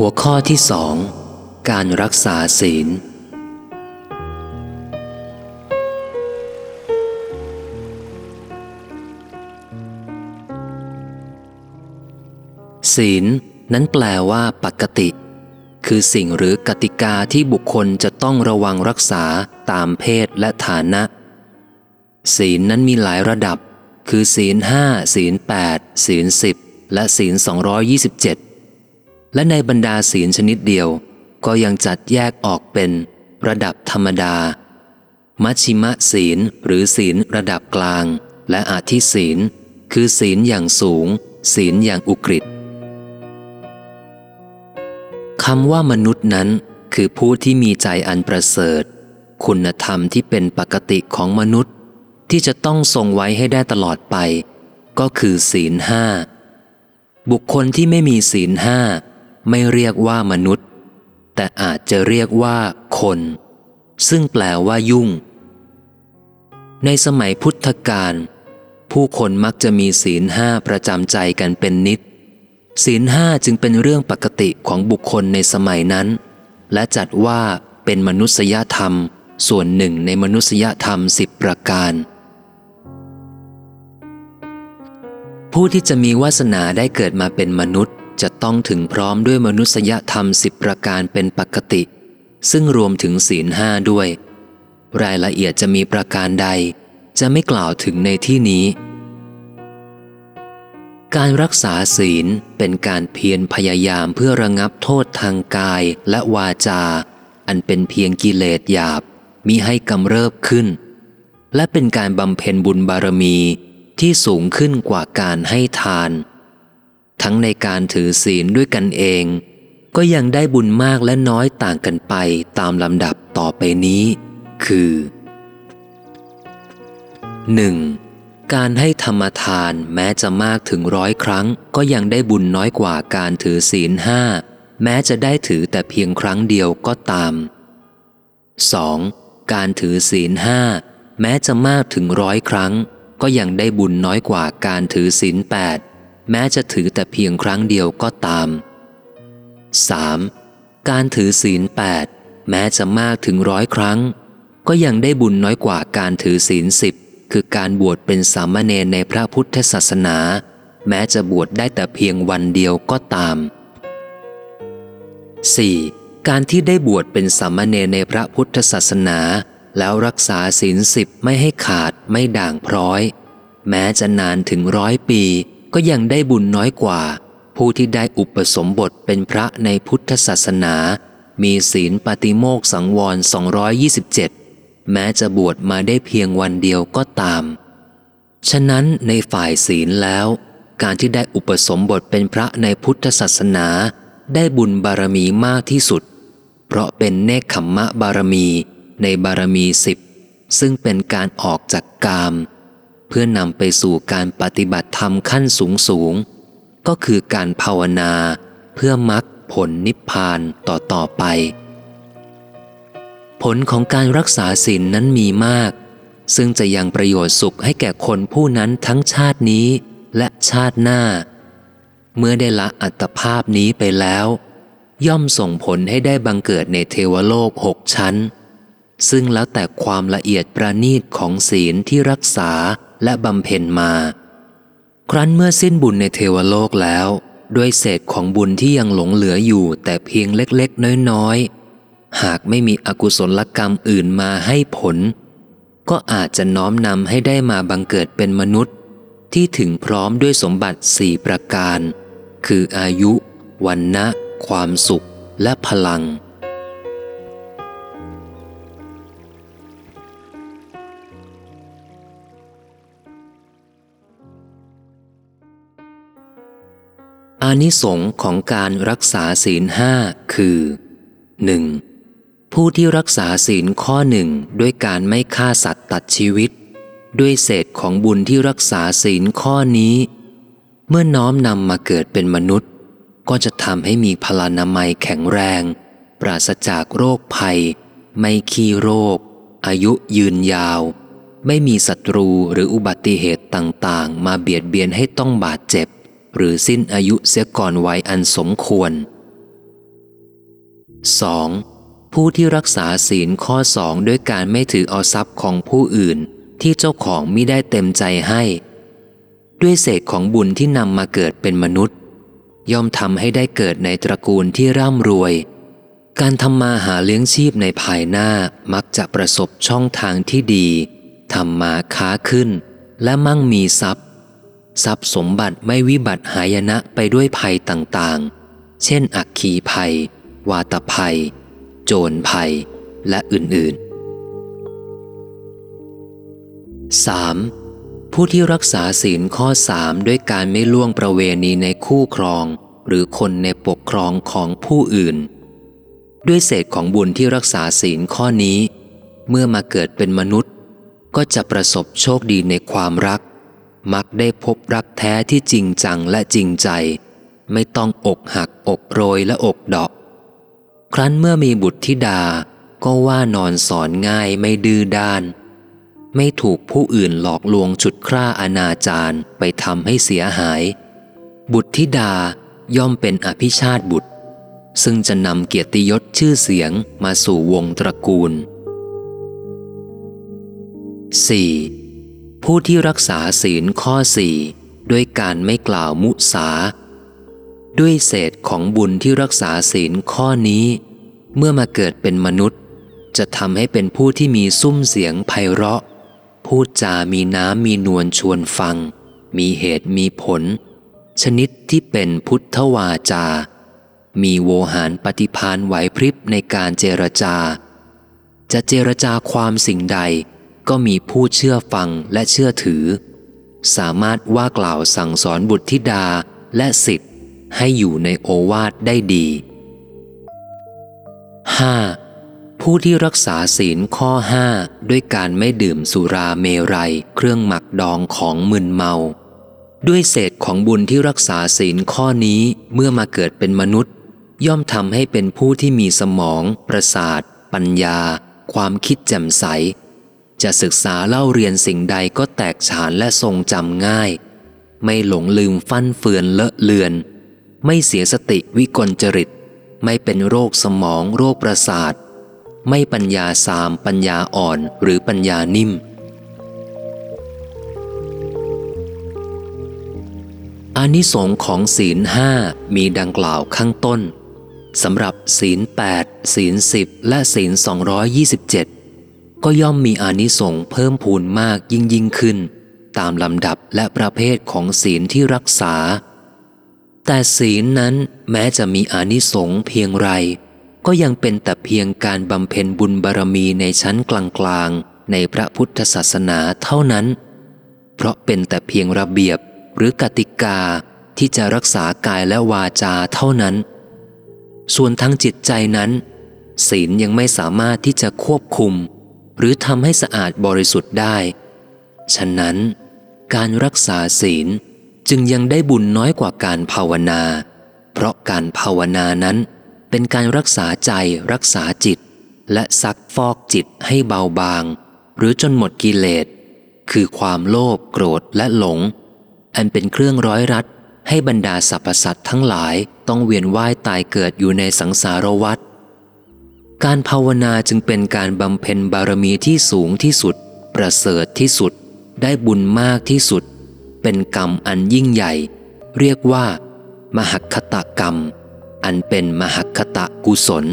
หัวข้อที่สองการรักษาศีล ศีลนั้นแปลว่าปกติ คือสิ่งหรือกติกาที่บุคคลจะต้องระวังรักษาตามเพศและฐานะ ศีลนั้นมีหลายระดับ คือศีลห้าศีลแปดศีลสิบและศีล227 และในบรรดาศีลชนิดเดียว ก็ยังจัดแยกออกเป็น ระดับธรรมดา มัชชิมะศีลหรือศีลระดับกลาง และอาทิศีล คือศีลอย่างสูง ศีลอย่างอุกฤษคำว่ามนุษย์นั้นคือผู้ที่มีใจอันประเสริฐ คุณธรรมที่เป็นปกติของมนุษย์ ที่จะต้องทรงไว้ให้ได้ตลอดไป ก็คือศีลห้าบุคคลที่ไม่มีศีลห้า ไม่เรียกว่ามนุษย์ แต่อาจจะเรียกว่าคน ซึ่งแปลว่ายุ่ง ในสมัยพุทธกาลผู้คนมักจะมีศีลห้าประจำใจกันเป็นนิด ศีลห้าจึงเป็นเรื่องปกติของบุคคลในสมัยนั้น และจัดว่าเป็นมนุษยธรรม ส่วนหนึ่งในมนุษยธรรมสิบประการ ผู้ที่จะมีวาสนาได้เกิดมาเป็นมนุษย์ จะต้องถึงพร้อมด้วยมนุษยธรรมสิบประการเป็นปกติ ซึ่งรวมถึงศีลห้าด้วย รายละเอียดจะมีประการใด จะไม่กล่าวถึงในที่นี้ การรักษาศีลเป็นการเพียรพยายามเพื่อระงับโทษทางกายและวาจา อันเป็นเพียงกิเลสหยาบมิให้กำเริบขึ้น และเป็นการบำเพ็ญบุญบารมีที่สูงขึ้นกว่าการให้ทาน ทั้งในการถือศีลด้วยกันเอง ก็ยังได้บุญมากและน้อยต่างกันไปตามลำดับต่อไปนี้ คือ 1. การให้ธรรมทานแม้จะมากถึงร้อยครั้ง ก็ยังได้บุญน้อยกว่าการถือศีลห้าแม้จะได้ถือแต่เพียงครั้งเดียวก็ตาม 2. การถือศีลห้าแม้จะมากถึงร้อยครั้ง ก็ยังได้บุญน้อยกว่าการถือศีลแปด แม้จะถือแต่เพียงครั้งเดียวก็ตาม 3. การถือศีลแปดแม้จะมากถึงร้อยครั้ง ก็ยังได้บุญน้อยกว่าการถือศีลสิบคือการบวชเป็นสามเณรในพระพุทธศาสนา แม้จะบวชได้แต่เพียงวันเดียวก็ตาม 4. การที่ได้บวชเป็นสามเณรในพระพุทธศาสนา แล้วรักษาศีลสิบไม่ให้ขาดไม่ด่างพร้อย แม้จะนานถึงร้อยปี ก็ยังได้บุญน้อยกว่า ผู้ที่ได้อุปสมบทเป็นพระในพุทธศาสนา มีศีลปฏิโมกสังวร 227 แม้จะบวชมาได้เพียงวันเดียวก็ตาม ฉะนั้นในฝ่ายศีลแล้ว การที่ได้อุปสมบทเป็นพระในพุทธศาสนา ได้บุญบารมีมากที่สุด เพราะเป็นเนคขมมะบารมีในบารมีสิบซึ่งเป็นการออกจากกาม เพื่อนำไปสู่การปฏิบัติธรรมขั้นสูงสูง ก็คือการภาวนาเพื่อมรักผลนิพพานต่อต่อไป ผลของการรักษาศีลนนั้นมีมาก ซึ่งจะยังประโยชน์สุขให้แก่คนผู้นั้นทั้งชาตินี้และชาติหน้า เมื่อได้ละอัตภาพนี้ไปแล้ว ย่อมส่งผลให้ได้บังเกิดในเทวโลกหกชั้น ซึ่งแล้วแต่ความละเอียดประณีตของศีลที่รักษา และบำเพ็ญมา ครั้นเมื่อสิ้นบุญในเทวโลกแล้ว ด้วยเศษของบุญที่ยังหลงเหลืออยู่แต่เพียงเล็กๆ น้อยๆ หากไม่มีอกุศลกรรมอื่นมาให้ผล ก็อาจจะน้อมนำให้ได้มาบังเกิดเป็นมนุษย์ ที่ถึงพร้อมด้วยสมบัติสี่ประการ คืออายุ วันนะความสุขและพลัง อานิสงค์ของการรักษาศีลห้าคือ 1. ผู้ที่รักษาศีลข้อหนึ่งด้วยการไม่ฆ่าสัตว์ตัดชีวิต ด้วยเศษของบุญที่รักษาศีลข้อนี้ เมื่อน้อมนำมาเกิดเป็นมนุษย์ ก็จะทำให้มีพลานามัยแข็งแรง ปราศจากโรคภัย ไม่ขี้โรค อายุยืนยาว ไม่มีศัตรูหรืออุบัติเหตุต่างๆ มาเบียดเบียนให้ต้องบาดเจ็บ หรือสิ้นอายุเสียก่อนวัยอันสมควร 2. ผู้ที่รักษาศีลข้อสองด้วยการไม่ถือเอาทรัพย์ของผู้อื่นที่เจ้าของมิได้เต็มใจให้ ด้วยเศษของบุญที่นำมาเกิดเป็นมนุษย์ ย่อมทำให้ได้เกิดในตระกูลที่ร่ำรวย การทำมาหาเลี้ยงชีพในภายหน้ามักจะประสบช่องทางที่ดีทำมาค้าขึ้น และมั่งมีทรัพย์ ทรัพย์สมบัติไม่วิบัติหายนะไปด้วยภัยต่างๆ เช่น อักคีภัย วาตภัย โจรภัย และอื่นๆ 3. ผู้ที่รักษาศีลข้อสามด้วยการไม่ล่วงประเวณีในคู่ครอง หรือคนในปกครองของผู้อื่น ด้วยเศษของบุญที่รักษาศีลข้อนี้ เมื่อมาเกิดเป็นมนุษย์ ก็จะประสบโชคดีในความรัก มักได้พบรักแท้ที่จริงจังและจริงใจ ไม่ต้องอกหักอกโรยและอกดอก ครั้นเมื่อมีบุตรธิดาก็ว่านอนสอนง่ายไม่ดื้อด้าน ไม่ถูกผู้อื่นหลอกลวงฉุดคร่าอนาจารไปทำให้เสียหาย บุตรธิดาย่อมเป็นอภิชาติบุตร ซึ่งจะนำเกียรติยศชื่อเสียงมาสู่วงตระกูล 4. ผู้ที่รักษาศีลข้อสี่ด้วยการไม่กล่าวมุสา ด้วยเศษของบุญที่รักษาศีลข้อนี้ เมื่อมาเกิดเป็นมนุษย์ จะทำให้เป็นผู้ที่มีซุ้มเสียงไพเราะ พูดจามีน้ำมีนวลชวนฟัง มีเหตุมีผล ชนิดที่เป็นพุทธวาจา มีโวหารปฏิพานไหวพริบในการเจรจา จะเจรจาความสิ่งใด ก็มีผู้เชื่อฟังและเชื่อถือ สามารถว่ากล่าวสั่งสอนบุตรธิดาและสิทธิ์ให้อยู่ในโอวาทได้ดี 5. ผู้ที่รักษาศีลข้อ 5 ด้วยการไม่ดื่มสุราเมรัย เครื่องหมักดองของมึนเมา ด้วยเศษของบุญที่รักษาศีลข้อนี้เมื่อมาเกิดเป็นมนุษย์ ย่อมทำให้เป็นผู้ที่มีสมอง ประสาท ปัญญา ความคิดแจ่มใส จะศึกษาเล่าเรียนสิ่งใดก็แตกฉานและทรงจำง่าย ไม่หลงลืมฟั่นเฟือนเลอะเลือน ไม่เสียสติวิกลจริต ไม่เป็นโรคสมองโรคประสาท ไม่ปัญญาสามปัญญาอ่อนหรือปัญญานิ่ม อานิสงของศีลห้ามีดังกล่าวข้างต้นสำหรับศีล 8 ศีล 10 และศีล 227 ก็ย่อมมีอานิสงส์เพิ่มพูนมากยิ่งยิ่งขึ้น ตามลำดับและประเภทของศีลที่รักษา แต่ศีลนั้นแม้จะมีอานิสงส์เพียงไร ก็ยังเป็นแต่เพียงการบำเพ็ญบุญบารมีในชั้นกลางๆ ในพระพุทธศาสนาเท่านั้น เพราะเป็นแต่เพียงระเบียบหรือกติกาที่จะรักษากายและวาจาเท่านั้น ส่วนทั้งจิตใจนั้น ศีลยังไม่สามารถที่จะควบคุม หรือทำให้สะอาดบริสุทธิ์ได้ ฉะนั้น การรักษาศีลจึงยังได้บุญน้อยกว่าการภาวนา เพราะการภาวนานั้นเป็นการรักษาใจรักษาจิต และซักฟอกจิตให้เบาบาง หรือจนหมดกิเลส คือความโลภโกรธและหลง อันเป็นเครื่องร้อยรัดให้บรรดาสรรพสัตว์ทั้งหลายต้องเวียนว่ายตายเกิดอยู่ในสังสารวัฏ การภาวนาจึงเป็นการบำเพ็ญบารมีที่สูงที่สุด ประเสริฐที่สุด ได้บุญมากที่สุด เป็นกรรมอันยิ่งใหญ่ เรียกว่า มหคตกรรม อันเป็นมหคคตกุศล